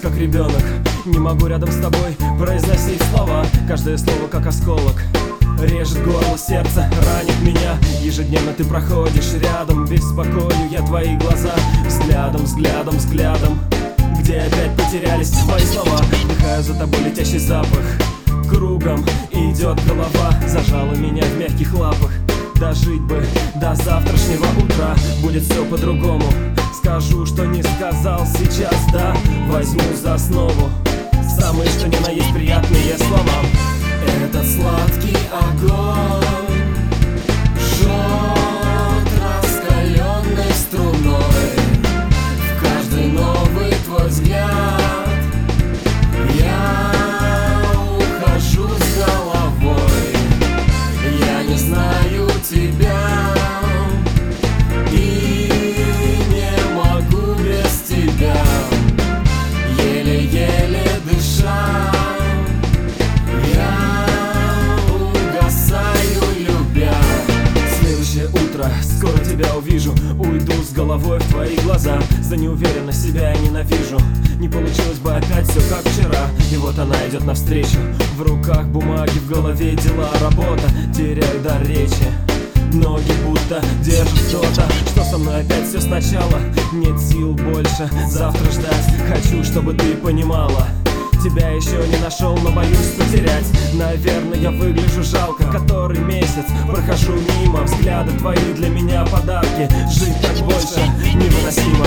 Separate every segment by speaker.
Speaker 1: как ребенок. Не могу рядом с тобой произносить слова. Каждое слово как осколок Режет горло, сердце, ранит меня. Ежедневно ты проходишь рядом Беспокою я твои глаза. Взглядом, взглядом, взглядом Где опять потерялись твои слова. Вдыхаю за тобой летящий запах Кругом идет голова. Зажала меня в мягких лапах. Дожить бы до завтрашнего утра. Будет все по-другому. Скажу, что не сказал сейчас, да Возьму за основу. Самые, что ни на есть приятные слова.
Speaker 2: Этот сладкий огонь головой
Speaker 1: в твои глаза. За неуверенность себя я ненавижу. Не получилось бы опять все как вчера. И вот она идет навстречу. В руках бумаги, в голове дела, работа. Теряю дар речи. Ноги будто держит кто-то Что со мной опять все сначала? Нет сил больше завтра ждать. Хочу, чтобы ты понимала. Тебя еще не нашел, но боюсь потерять. Наверное, я выгляжу жалко месяц прохожу мимо Взгляды твои для меня подарки. Жить так больше невыносимо.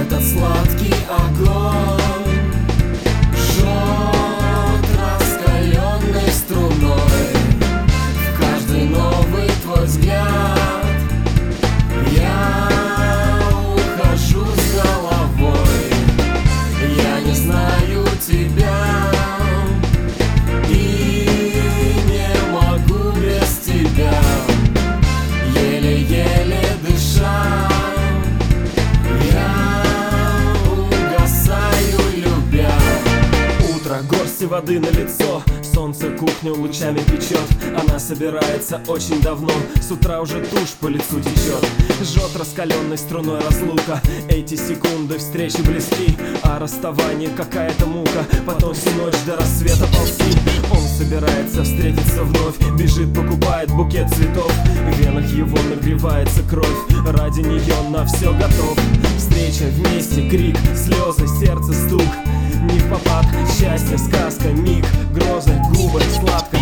Speaker 2: Этот сладкий огонь Жжет раскаленной струной. В каждый новый взгляд Я ухожу с головой. Я не знаю тебя
Speaker 1: Утро, горсти воды на лицо Солнце кухню лучами печет Она собирается очень давно С утра уже тушь по лицу течет. Жжет раскаленной струной разлука Эти секунды встречи близки. А расставание какая-то мука Потом всю ночь до рассвета ползти Он собирается встретиться вновь Бежит, покупает букет цветов. В венах его нагревается кровь Ради нее на все готов. Встреча вместе, крик, слезы, сердце, стук попад, счастье, сказка, миг, грозы, губы, сладко,